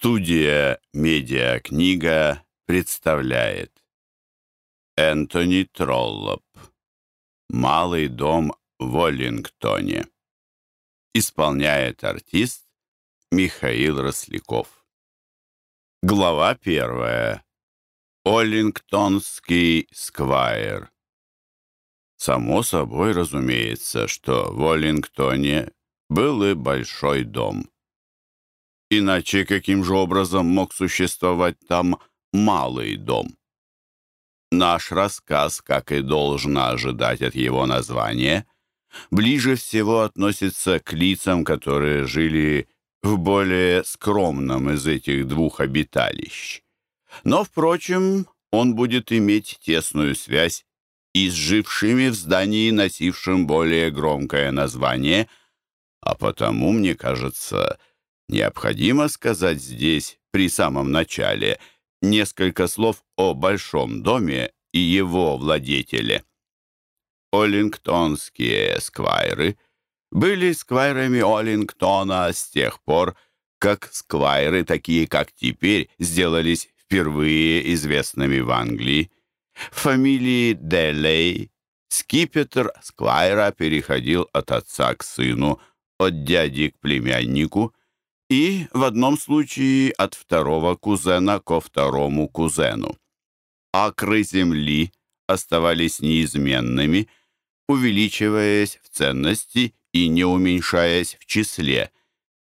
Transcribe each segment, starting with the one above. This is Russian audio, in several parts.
Студия «Медиакнига» представляет Энтони Троллоп «Малый дом в Оллингтоне» Исполняет артист Михаил Росляков. Глава первая. Оллингтонский сквайр. Само собой разумеется, что в Оллингтоне был и большой дом – Иначе каким же образом мог существовать там малый дом? Наш рассказ, как и должно ожидать от его названия, ближе всего относится к лицам, которые жили в более скромном из этих двух обиталищ. Но, впрочем, он будет иметь тесную связь и с жившими в здании, носившим более громкое название, а потому, мне кажется, Необходимо сказать здесь, при самом начале, несколько слов о большом доме и его владетеле. Оллингтонские сквайры были сквайрами Оллингтона с тех пор, как сквайры, такие как теперь, сделались впервые известными в Англии. В фамилии Делей скипетр сквайра переходил от отца к сыну, от дяди к племяннику, и в одном случае от второго кузена ко второму кузену. Акры земли оставались неизменными, увеличиваясь в ценности и не уменьшаясь в числе,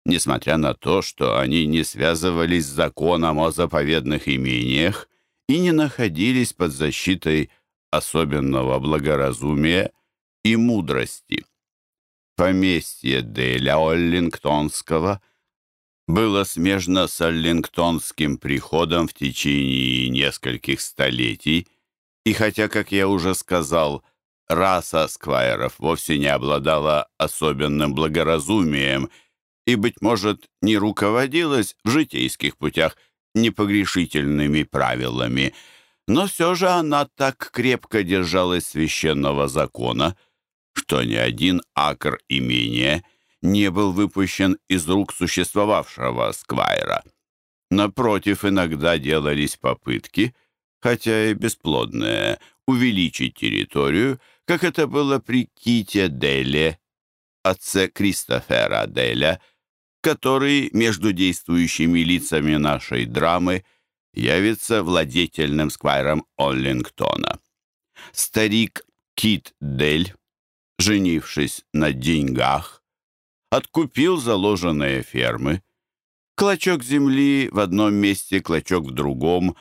несмотря на то, что они не связывались с законом о заповедных имениях и не находились под защитой особенного благоразумия и мудрости. Поместье Деля Оллингтонского – было смежно с Аллингтонским приходом в течение нескольких столетий, и хотя, как я уже сказал, раса сквайров вовсе не обладала особенным благоразумием и, быть может, не руководилась в житейских путях непогрешительными правилами, но все же она так крепко держалась священного закона, что ни один акр имения — не был выпущен из рук существовавшего сквайра. Напротив, иногда делались попытки, хотя и бесплодные, увеличить территорию, как это было при Ките Деле, отце Кристофера Деля, который между действующими лицами нашей драмы явится владетельным сквайром Оллингтона. Старик Кит Дель, женившись на деньгах, откупил заложенные фермы. Клочок земли в одном месте, клочок в другом,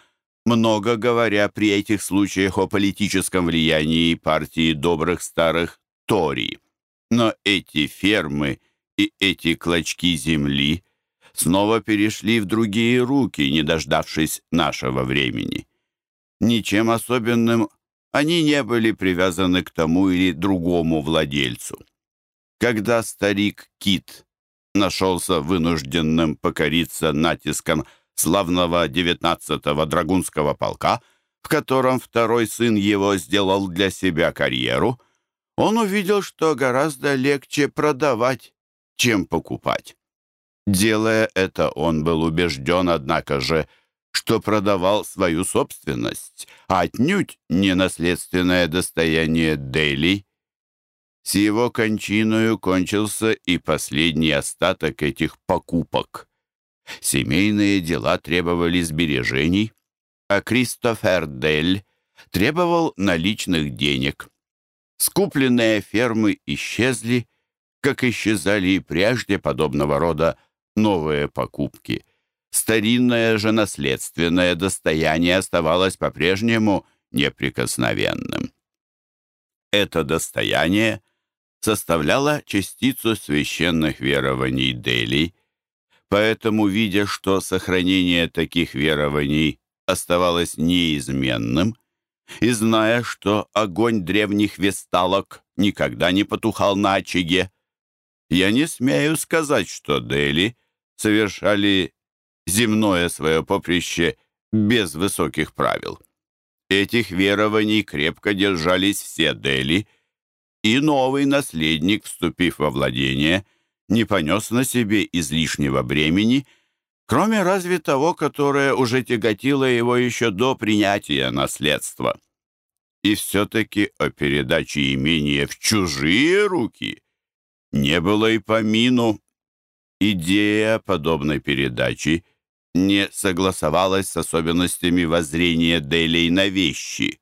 много говоря при этих случаях о политическом влиянии партии добрых старых Тори. Но эти фермы и эти клочки земли снова перешли в другие руки, не дождавшись нашего времени. Ничем особенным они не были привязаны к тому или другому владельцу. Когда старик Кит нашелся вынужденным покориться натиском славного 19-го драгунского полка, в котором второй сын его сделал для себя карьеру, он увидел, что гораздо легче продавать, чем покупать. Делая это, он был убежден, однако же, что продавал свою собственность, а отнюдь не наследственное достояние Дейли с его кончиною кончился и последний остаток этих покупок. Семейные дела требовали сбережений, а Кристофер Дель требовал наличных денег. Скупленные фермы исчезли, как исчезали и прежде подобного рода новые покупки. Старинное же наследственное достояние оставалось по-прежнему неприкосновенным. Это достояние составляла частицу священных верований Дели, поэтому, видя, что сохранение таких верований оставалось неизменным, и зная, что огонь древних весталок никогда не потухал на очаге, я не смею сказать, что Дели совершали земное свое поприще без высоких правил. Этих верований крепко держались все Дели — и новый наследник, вступив во владение, не понес на себе излишнего бремени, кроме разве того, которое уже тяготило его еще до принятия наследства. И все-таки о передаче имения в чужие руки не было и помину. Идея подобной передачи не согласовалась с особенностями воззрения Делей на вещи.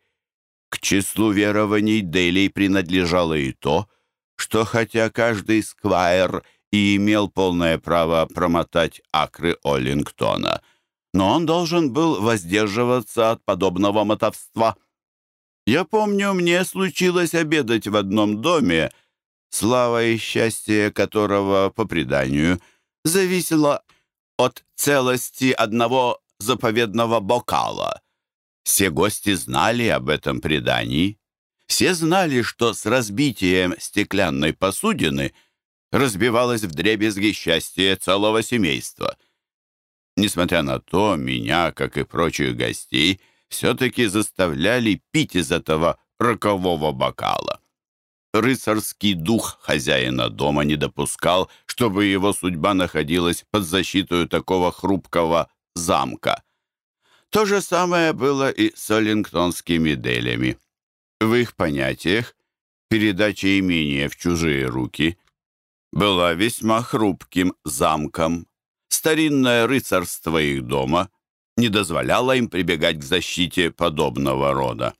К числу верований Делей принадлежало и то, что хотя каждый сквайр и имел полное право промотать акры Оллингтона, но он должен был воздерживаться от подобного мотовства. Я помню, мне случилось обедать в одном доме, слава и счастье которого, по преданию, зависело от целости одного заповедного бокала. Все гости знали об этом предании. Все знали, что с разбитием стеклянной посудины разбивалось вдребезги счастье целого семейства. Несмотря на то, меня, как и прочих гостей, все-таки заставляли пить из этого рокового бокала. Рыцарский дух хозяина дома не допускал, чтобы его судьба находилась под защитой такого хрупкого замка. То же самое было и с оллингтонскими делями. В их понятиях передача имения в чужие руки была весьма хрупким замком. Старинное рыцарство их дома не дозволяло им прибегать к защите подобного рода.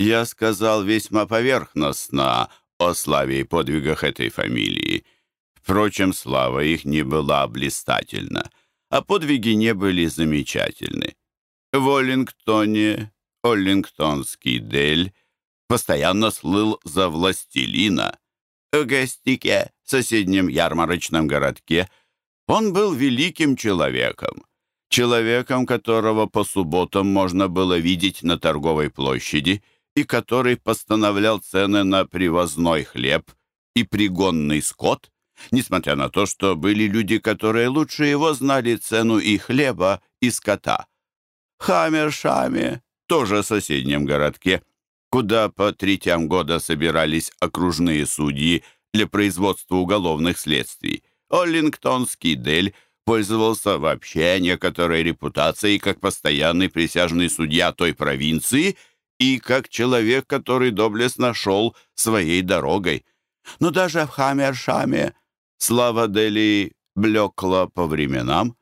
Я сказал весьма поверхностно о славе и подвигах этой фамилии. Впрочем, слава их не была блистательна, а подвиги не были замечательны. В Оллингтоне Оллингтонский Дель постоянно слыл за властелина. В Гестике, соседнем ярмарочном городке, он был великим человеком, человеком, которого по субботам можно было видеть на торговой площади – и который постановлял цены на привозной хлеб и пригонный скот, несмотря на то, что были люди, которые лучше его знали цену и хлеба, и скота. Хамершаме, тоже в соседнем городке, куда по третьям года собирались окружные судьи для производства уголовных следствий. Оллингтонский Дель пользовался вообще некоторой репутацией как постоянный присяжный судья той провинции – и как человек, который доблестно шел своей дорогой. Но даже в Хамершаме слава Дели блекла по временам,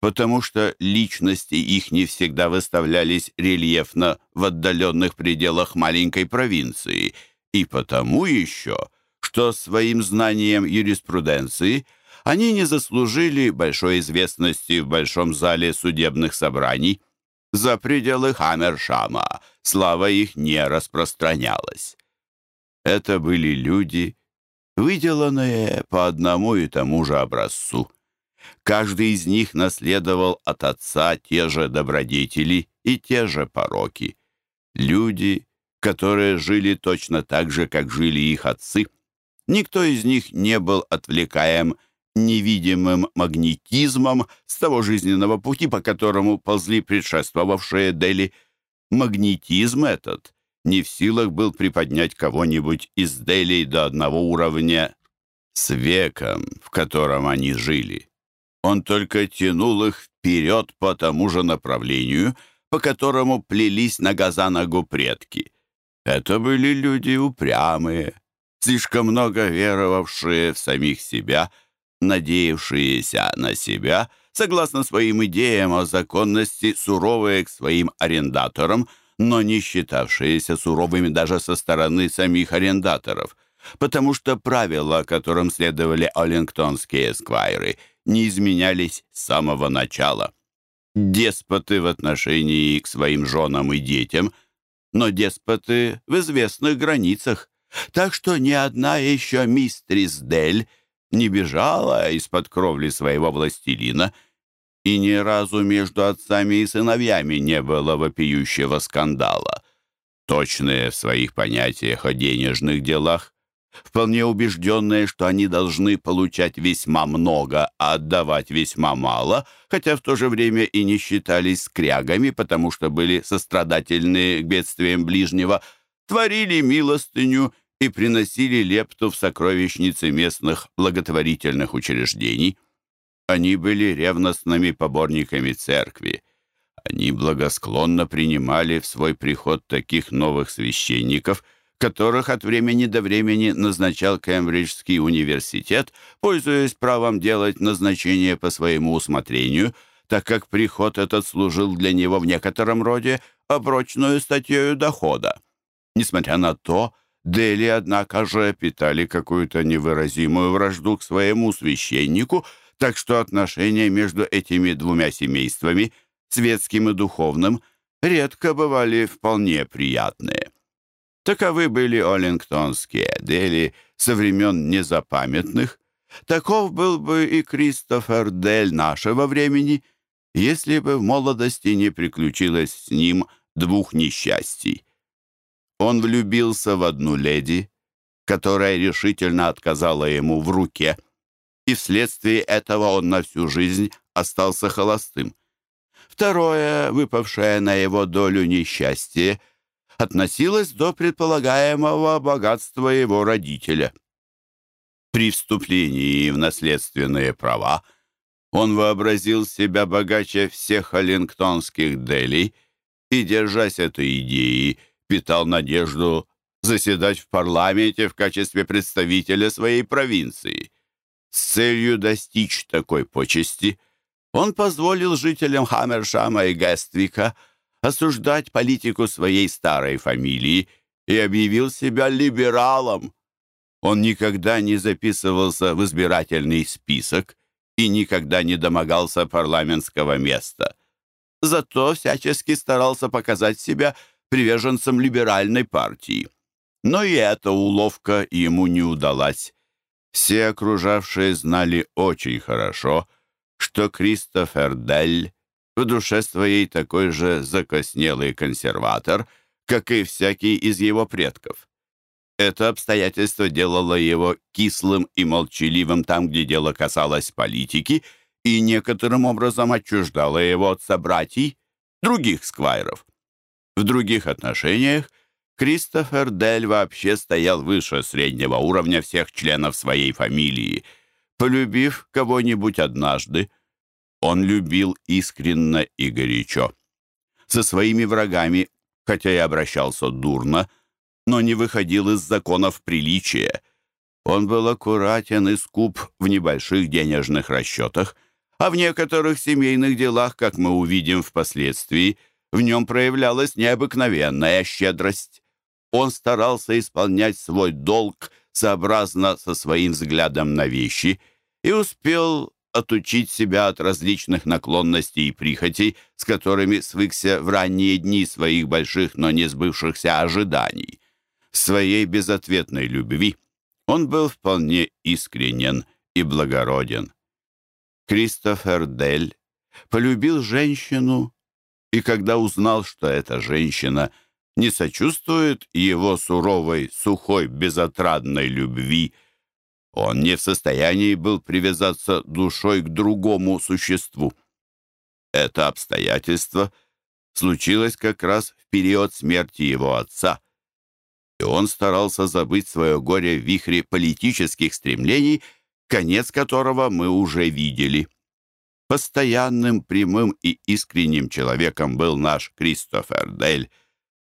потому что личности их не всегда выставлялись рельефно в отдаленных пределах маленькой провинции, и потому еще, что своим знанием юриспруденции они не заслужили большой известности в большом зале судебных собраний. За пределы Хаммершама слава их не распространялась. Это были люди, выделанные по одному и тому же образцу. Каждый из них наследовал от отца те же добродетели и те же пороки. Люди, которые жили точно так же, как жили их отцы. Никто из них не был отвлекаем невидимым магнетизмом с того жизненного пути, по которому ползли предшествовавшие Дели. Магнетизм этот не в силах был приподнять кого-нибудь из Делей до одного уровня с веком, в котором они жили. Он только тянул их вперед по тому же направлению, по которому плелись нога за ногу предки. Это были люди упрямые, слишком много веровавшие в самих себя — надеявшиеся на себя, согласно своим идеям о законности, суровые к своим арендаторам, но не считавшиеся суровыми даже со стороны самих арендаторов, потому что правила, которым следовали оллингтонские эсквайры, не изменялись с самого начала. Деспоты в отношении к своим женам и детям, но деспоты в известных границах, так что ни одна еще мистрис Дель не бежала из-под кровли своего властелина, и ни разу между отцами и сыновьями не было вопиющего скандала. Точные в своих понятиях о денежных делах, вполне убежденные, что они должны получать весьма много, а отдавать весьма мало, хотя в то же время и не считались скрягами, потому что были сострадательны к бедствиям ближнего, творили милостыню и приносили лепту в сокровищницы местных благотворительных учреждений. Они были ревностными поборниками церкви. Они благосклонно принимали в свой приход таких новых священников, которых от времени до времени назначал Кембриджский университет, пользуясь правом делать назначение по своему усмотрению, так как приход этот служил для него в некотором роде оброчную статьей дохода. Несмотря на то, Дели, однако же, питали какую-то невыразимую вражду к своему священнику, так что отношения между этими двумя семействами, светским и духовным, редко бывали вполне приятные. Таковы были Оллингтонские Дели со времен незапамятных. Таков был бы и Кристофер Дель нашего времени, если бы в молодости не приключилось с ним двух несчастий. Он влюбился в одну леди, которая решительно отказала ему в руке, и вследствие этого он на всю жизнь остался холостым. Второе, выпавшее на его долю несчастье, относилось до предполагаемого богатства его родителя. При вступлении в наследственные права он вообразил себя богаче всех аллингтонских делей и, держась этой идеи, питал надежду заседать в парламенте в качестве представителя своей провинции. С целью достичь такой почести он позволил жителям Хаммершама и Гествика осуждать политику своей старой фамилии и объявил себя либералом. Он никогда не записывался в избирательный список и никогда не домогался парламентского места. Зато всячески старался показать себя приверженцем либеральной партии. Но и эта уловка ему не удалась. Все окружавшие знали очень хорошо, что Кристофер Дель в душе своей такой же закоснелый консерватор, как и всякий из его предков. Это обстоятельство делало его кислым и молчаливым там, где дело касалось политики, и некоторым образом отчуждало его от собратьей, других сквайров. В других отношениях Кристофер Дель вообще стоял выше среднего уровня всех членов своей фамилии. Полюбив кого-нибудь однажды, он любил искренно и горячо. Со своими врагами, хотя и обращался дурно, но не выходил из законов приличия. Он был аккуратен и скуп в небольших денежных расчетах, а в некоторых семейных делах, как мы увидим впоследствии, в нем проявлялась необыкновенная щедрость. Он старался исполнять свой долг сообразно со своим взглядом на вещи и успел отучить себя от различных наклонностей и прихотей, с которыми свыкся в ранние дни своих больших, но не сбывшихся ожиданий. В своей безответной любви он был вполне искренен и благороден. Кристофер Дель полюбил женщину, и когда узнал, что эта женщина не сочувствует его суровой, сухой, безотрадной любви, он не в состоянии был привязаться душой к другому существу. Это обстоятельство случилось как раз в период смерти его отца, и он старался забыть свое горе в вихре политических стремлений, конец которого мы уже видели. Постоянным, прямым и искренним человеком был наш Кристофер Дель,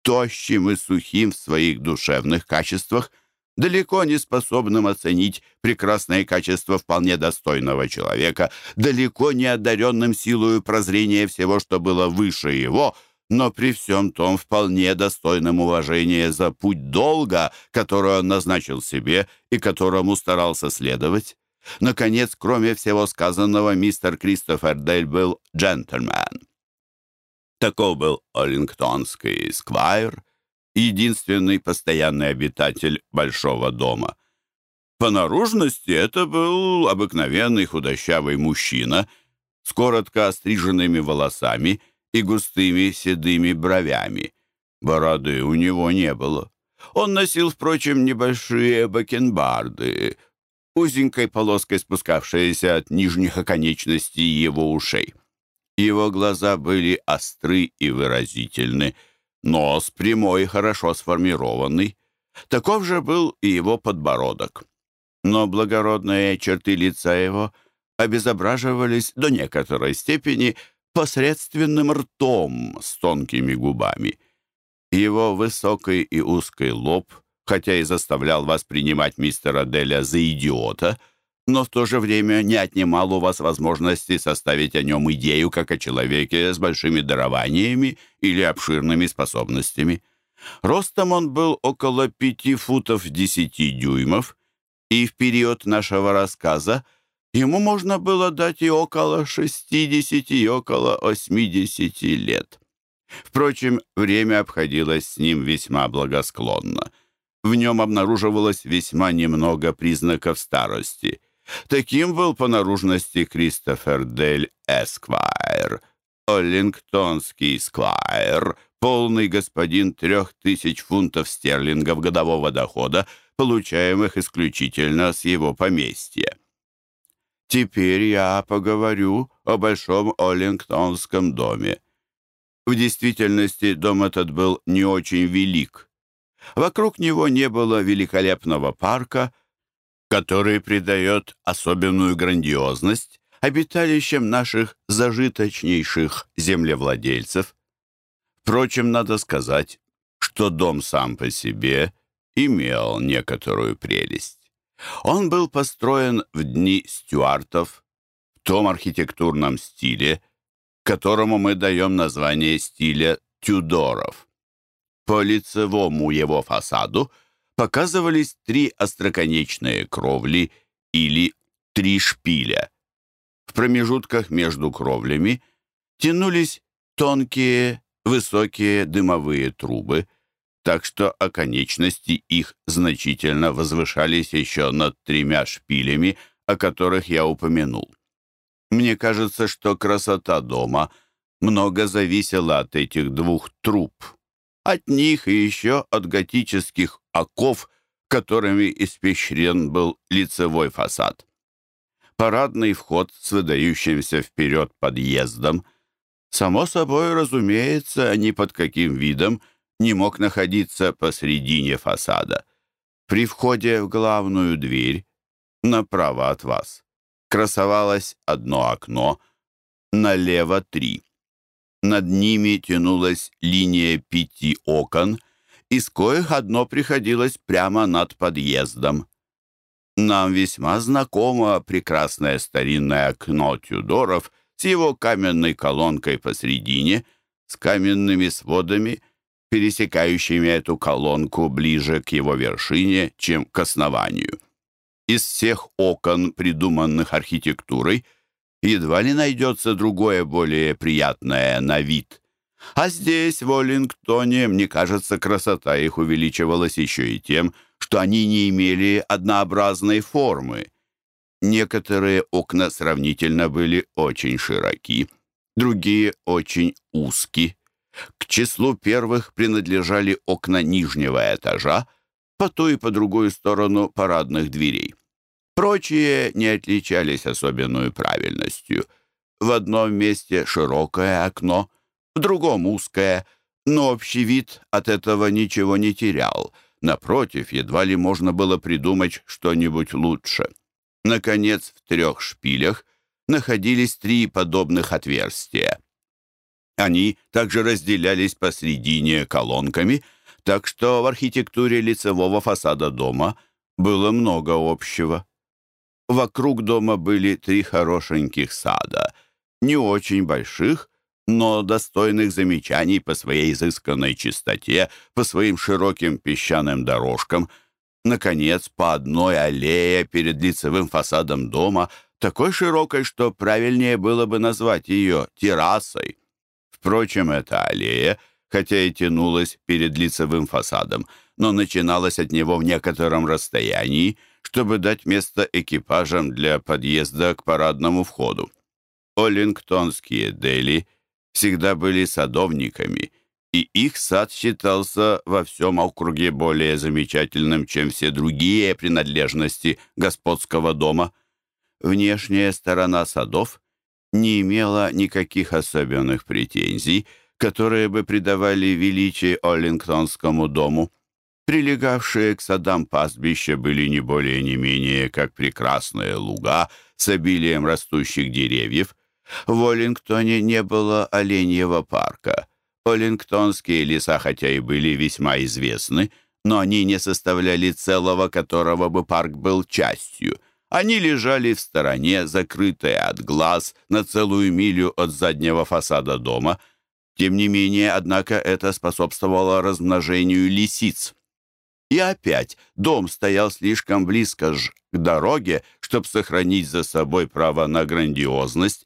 тощим и сухим в своих душевных качествах, далеко не способным оценить прекрасные качества вполне достойного человека, далеко не одаренным силою прозрения всего, что было выше его, но при всем том вполне достойным уважения за путь долга, который он назначил себе и которому старался следовать. Наконец, кроме всего сказанного, мистер Кристофер Дель был джентльмен. Таков был Оллингтонский сквайр, единственный постоянный обитатель большого дома. По наружности это был обыкновенный худощавый мужчина с коротко остриженными волосами и густыми седыми бровями. Бороды у него не было. Он носил, впрочем, небольшие бакенбарды, узенькой полоской спускавшаяся от нижних оконечностей его ушей. Его глаза были остры и выразительны, нос прямой и хорошо сформированный. Таков же был и его подбородок. Но благородные черты лица его обезображивались до некоторой степени посредственным ртом с тонкими губами. Его высокий и узкий лоб, хотя и заставлял вас принимать мистера Деля за идиота, но в то же время не отнимал у вас возможности составить о нем идею как о человеке с большими дарованиями или обширными способностями. Ростом он был около пяти футов десяти дюймов, и в период нашего рассказа ему можно было дать и около шестидесяти, и около восьмидесяти лет. Впрочем, время обходилось с ним весьма благосклонно. В нем обнаруживалось весьма немного признаков старости. Таким был по наружности Кристофер Дель Эсквайр, Оллингтонский Сквайр, полный господин трех тысяч фунтов стерлингов годового дохода, получаемых исключительно с его поместья. Теперь я поговорю о большом Оллингтонском доме. В действительности дом этот был не очень велик. Вокруг него не было великолепного парка, который придает особенную грандиозность обиталищам наших зажиточнейших землевладельцев. Впрочем, надо сказать, что дом сам по себе имел некоторую прелесть. Он был построен в дни стюартов в том архитектурном стиле, которому мы даем название стиля Тюдоров. По лицевому его фасаду показывались три остроконечные кровли или три шпиля. В промежутках между кровлями тянулись тонкие, высокие дымовые трубы, так что оконечности их значительно возвышались еще над тремя шпилями, о которых я упомянул. Мне кажется, что красота дома много зависела от этих двух труб. От них и еще от готических оков, которыми испещрен был лицевой фасад. Парадный вход с выдающимся вперед подъездом. Само собой, разумеется, ни под каким видом не мог находиться посредине фасада. При входе в главную дверь, направо от вас, красовалось одно окно, налево три. Над ними тянулась линия пяти окон, из коих одно приходилось прямо над подъездом. Нам весьма знакомо прекрасное старинное окно Тюдоров с его каменной колонкой посредине, с каменными сводами, пересекающими эту колонку ближе к его вершине, чем к основанию. Из всех окон, придуманных архитектурой, едва ли найдется другое более приятное на вид. А здесь, в Оллингтоне, мне кажется, красота их увеличивалась еще и тем, что они не имели однообразной формы. Некоторые окна сравнительно были очень широки, другие очень узки. К числу первых принадлежали окна нижнего этажа, по ту и по другую сторону парадных дверей. Прочие не отличались особенной правильностью. В одном месте широкое окно, в другом узкое, но общий вид от этого ничего не терял. Напротив, едва ли можно было придумать что-нибудь лучше. Наконец, в трех шпилях находились три подобных отверстия. Они также разделялись посредине колонками — так что в архитектуре лицевого фасада дома было много общего. Вокруг дома были три хорошеньких сада, не очень больших, но достойных замечаний по своей изысканной чистоте, по своим широким песчаным дорожкам. Наконец, по одной аллее перед лицевым фасадом дома, такой широкой, что правильнее было бы назвать ее террасой. Впрочем, эта аллея — хотя и тянулась перед лицевым фасадом, но начиналась от него в некотором расстоянии, чтобы дать место экипажам для подъезда к парадному входу. Оллингтонские дели всегда были садовниками, и их сад считался во всем округе более замечательным, чем все другие принадлежности господского дома. Внешняя сторона садов не имела никаких особенных претензий, которые бы придавали величие Оллингтонскому дому. Прилегавшие к садам пастбища были не более не менее, как прекрасные луга с обилием растущих деревьев. В Оллингтоне не было оленьего парка. Оллингтонские леса, хотя и были весьма известны, но они не составляли целого, которого бы парк был частью. Они лежали в стороне, закрытые от глаз, на целую милю от заднего фасада дома. Тем не менее, однако, это способствовало размножению лисиц. И опять дом стоял слишком близко ж к дороге, чтобы сохранить за собой право на грандиозность,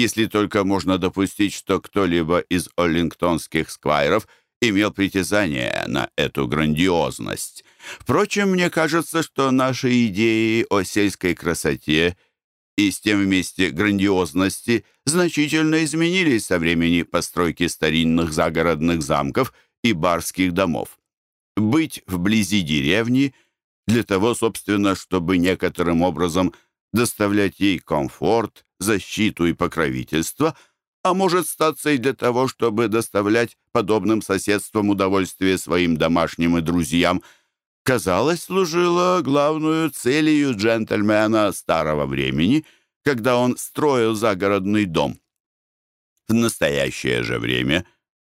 если только можно допустить, что кто-либо из оллингтонских сквайров имел притязание на эту грандиозность. Впрочем, мне кажется, что наши идеи о сельской красоте и с тем вместе грандиозности значительно изменились со времени постройки старинных загородных замков и барских домов. Быть вблизи деревни для того, собственно, чтобы некоторым образом доставлять ей комфорт, защиту и покровительство, а может статься и для того, чтобы доставлять подобным соседством удовольствие своим домашним и друзьям, казалось, служило главную целью джентльмена старого времени, когда он строил загородный дом. В настоящее же время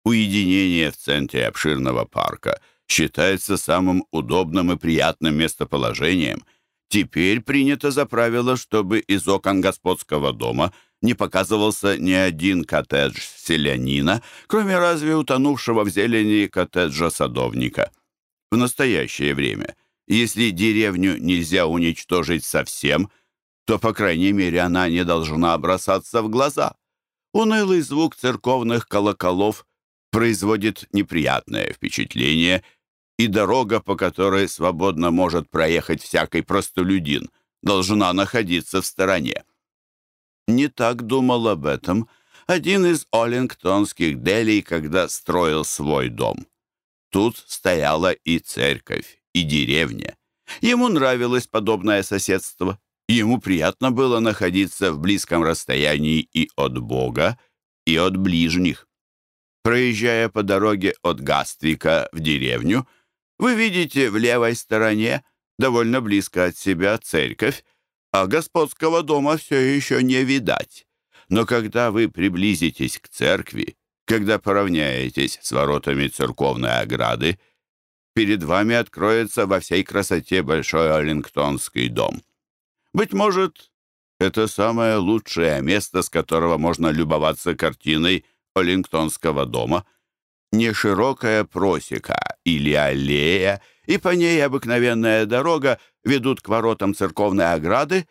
уединение в центре обширного парка считается самым удобным и приятным местоположением – Теперь принято за правило, чтобы из окон господского дома не показывался ни один коттедж селянина, кроме разве утонувшего в зелени коттеджа садовника. В настоящее время, если деревню нельзя уничтожить совсем, то, по крайней мере, она не должна бросаться в глаза. Унылый звук церковных колоколов производит неприятное впечатление – и дорога, по которой свободно может проехать всякий простолюдин, должна находиться в стороне. Не так думал об этом один из оллингтонских делей, когда строил свой дом. Тут стояла и церковь, и деревня. Ему нравилось подобное соседство. Ему приятно было находиться в близком расстоянии и от Бога, и от ближних. Проезжая по дороге от Гаствика в деревню, вы видите в левой стороне, довольно близко от себя, церковь, а господского дома все еще не видать. Но когда вы приблизитесь к церкви, когда поравняетесь с воротами церковной ограды, перед вами откроется во всей красоте большой Оллингтонский дом. Быть может, это самое лучшее место, с которого можно любоваться картиной Оллингтонского дома — не широкая просека или аллея, и по ней обыкновенная дорога ведут к воротам церковной ограды,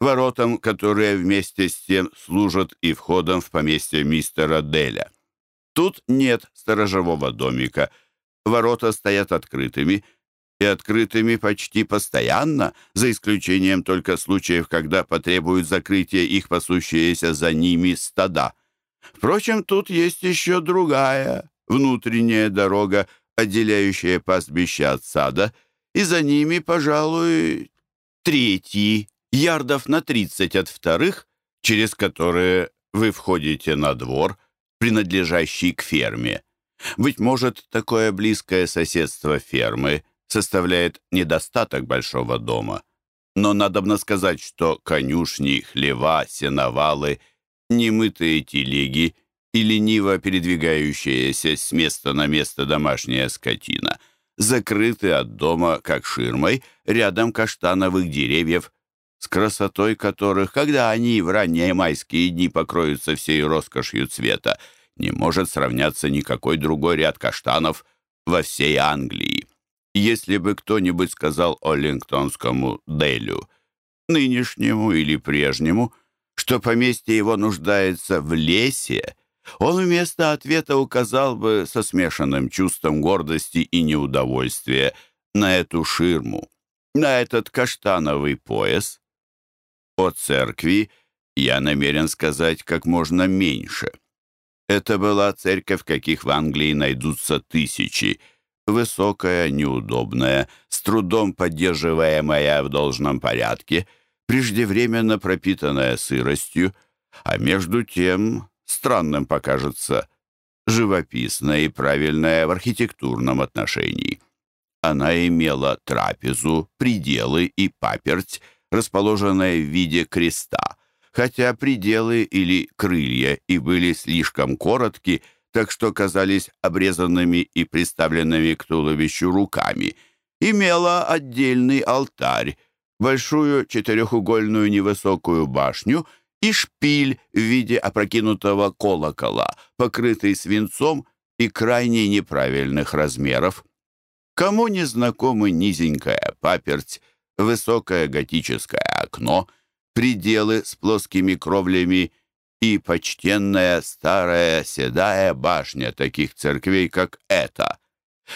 воротам, которые вместе с тем служат и входом в поместье мистера Деля. Тут нет сторожевого домика, ворота стоят открытыми, и открытыми почти постоянно, за исключением только случаев, когда потребуют закрытия их пасущиеся за ними стада. Впрочем, тут есть еще другая, внутренняя дорога, отделяющая пастбище от сада, и за ними, пожалуй, третий, ярдов на тридцать от вторых, через которые вы входите на двор, принадлежащий к ферме. Быть может, такое близкое соседство фермы составляет недостаток большого дома. Но надобно сказать, что конюшни, хлева, сеновалы, немытые телеги и лениво передвигающаяся с места на место домашняя скотина, закрыты от дома, как ширмой, рядом каштановых деревьев, с красотой которых, когда они в ранние майские дни покроются всей роскошью цвета, не может сравняться никакой другой ряд каштанов во всей Англии. Если бы кто-нибудь сказал Оллингтонскому Делю, нынешнему или прежнему, что поместье его нуждается в лесе, он вместо ответа указал бы со смешанным чувством гордости и неудовольствия на эту ширму, на этот каштановый пояс. О церкви я намерен сказать как можно меньше. Это была церковь, каких в Англии найдутся тысячи, высокая, неудобная, с трудом поддерживаемая в должном порядке, преждевременно пропитанная сыростью, а между тем странным покажется живописное и правильное в архитектурном отношении. Она имела трапезу, пределы и паперть, расположенные в виде креста, хотя пределы или крылья и были слишком коротки, так что казались обрезанными и приставленными к туловищу руками. Имела отдельный алтарь, большую четырехугольную невысокую башню и шпиль в виде опрокинутого колокола, покрытый свинцом и крайне неправильных размеров. Кому не знакомы низенькая паперть, высокое готическое окно, пределы с плоскими кровлями и почтенная старая седая башня таких церквей, как эта.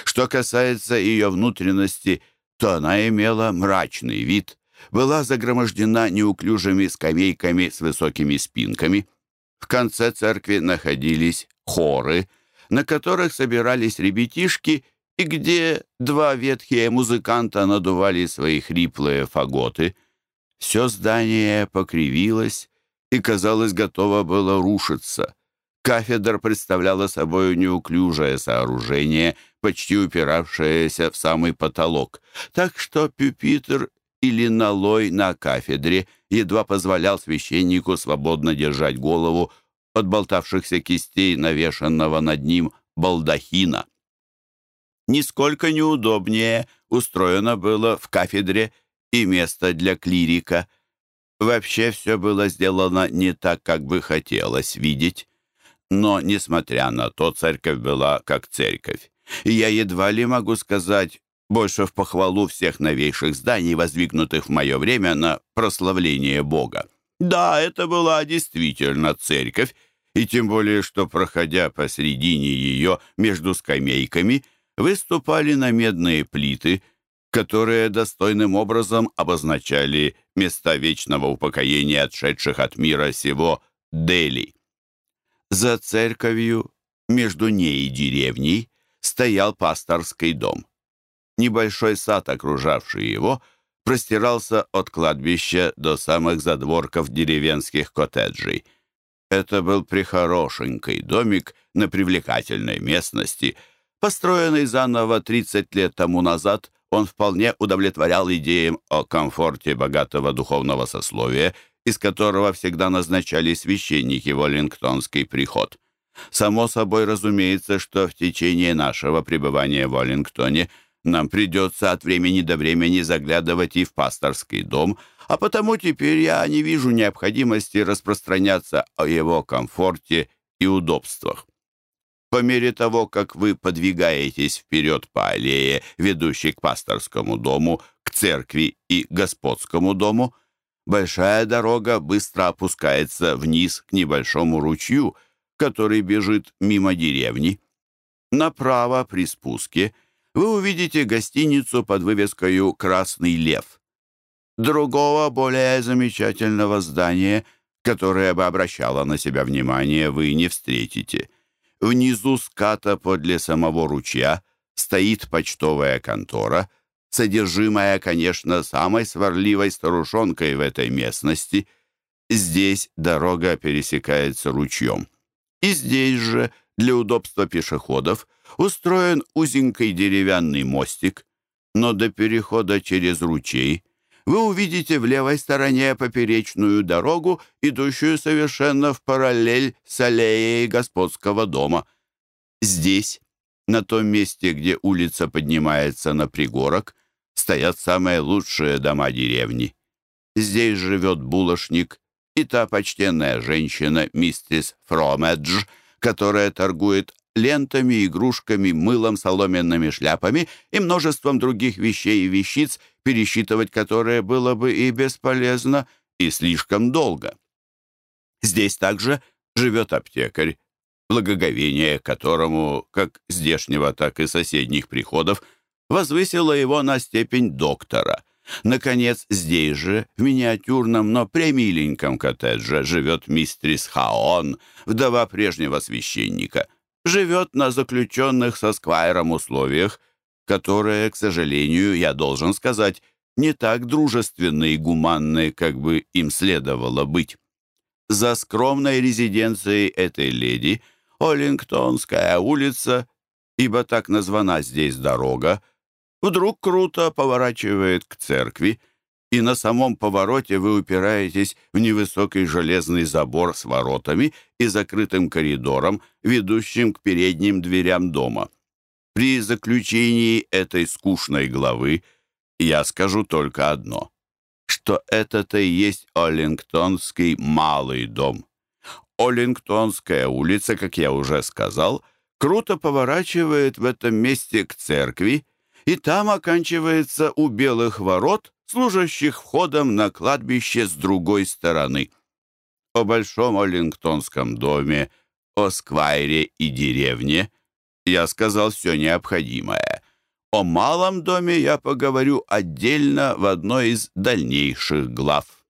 Что касается ее внутренности, то она имела мрачный вид, была загромождена неуклюжими скамейками с высокими спинками. В конце церкви находились хоры, на которых собирались ребятишки и где два ветхие музыканта надували свои хриплые фаготы. Все здание покривилось и, казалось, готово было рушиться. Кафедра представляла собой неуклюжее сооружение, почти упиравшееся в самый потолок, так что пюпитр или налой на кафедре едва позволял священнику свободно держать голову от болтавшихся кистей, навешанного над ним балдахина. Нисколько неудобнее устроено было в кафедре и место для клирика. Вообще все было сделано не так, как бы хотелось видеть. Но, несмотря на то, церковь была как церковь. Я едва ли могу сказать больше в похвалу всех новейших зданий, воздвигнутых в мое время на прославление Бога. Да, это была действительно церковь, и тем более, что, проходя посредине ее между скамейками, выступали на медные плиты, которые достойным образом обозначали места вечного упокоения отшедших от мира сего Дели. За церковью, между ней и деревней, стоял пасторский дом. Небольшой сад, окружавший его, простирался от кладбища до самых задворков деревенских коттеджей. Это был прихорошенький домик на привлекательной местности. Построенный заново 30 лет тому назад, он вполне удовлетворял идеям о комфорте богатого духовного сословия, из которого всегда назначали священники в Оллингтонский приход. Само собой разумеется, что в течение нашего пребывания в Оллингтоне – нам придется от времени до времени заглядывать и в пасторский дом, а потому теперь я не вижу необходимости распространяться о его комфорте и удобствах. По мере того, как вы подвигаетесь вперед по аллее, ведущей к пасторскому дому, к церкви и господскому дому, большая дорога быстро опускается вниз к небольшому ручью, который бежит мимо деревни. Направо при спуске – вы увидите гостиницу под вывеской «Красный лев». Другого, более замечательного здания, которое бы обращало на себя внимание, вы не встретите. Внизу ската подле самого ручья стоит почтовая контора, содержимая, конечно, самой сварливой старушонкой в этой местности. Здесь дорога пересекается ручьем. И здесь же, для удобства пешеходов, устроен узенький деревянный мостик, но до перехода через ручей вы увидите в левой стороне поперечную дорогу, идущую совершенно в параллель с аллеей господского дома. Здесь, на том месте, где улица поднимается на пригорок, стоят самые лучшие дома деревни. Здесь живет булочник и та почтенная женщина, миссис Фромедж, которая торгует лентами, игрушками, мылом, соломенными шляпами и множеством других вещей и вещиц, пересчитывать которые было бы и бесполезно, и слишком долго. Здесь также живет аптекарь, благоговение которому, как здешнего, так и соседних приходов, возвысило его на степень доктора. Наконец, здесь же, в миниатюрном, но премиленьком коттедже, живет мистрис Хаон, вдова прежнего священника — живет на заключенных со Сквайром условиях, которые, к сожалению, я должен сказать, не так дружественны и гуманны, как бы им следовало быть. За скромной резиденцией этой леди Оллингтонская улица, ибо так названа здесь дорога, вдруг круто поворачивает к церкви, и на самом повороте вы упираетесь в невысокий железный забор с воротами и закрытым коридором, ведущим к передним дверям дома. При заключении этой скучной главы я скажу только одно, что это-то и есть Оллингтонский малый дом. Оллингтонская улица, как я уже сказал, круто поворачивает в этом месте к церкви, и там оканчивается у белых ворот, служащих входом на кладбище с другой стороны. О большом Оллингтонском доме, о сквайре и деревне я сказал все необходимое. О малом доме я поговорю отдельно в одной из дальнейших глав.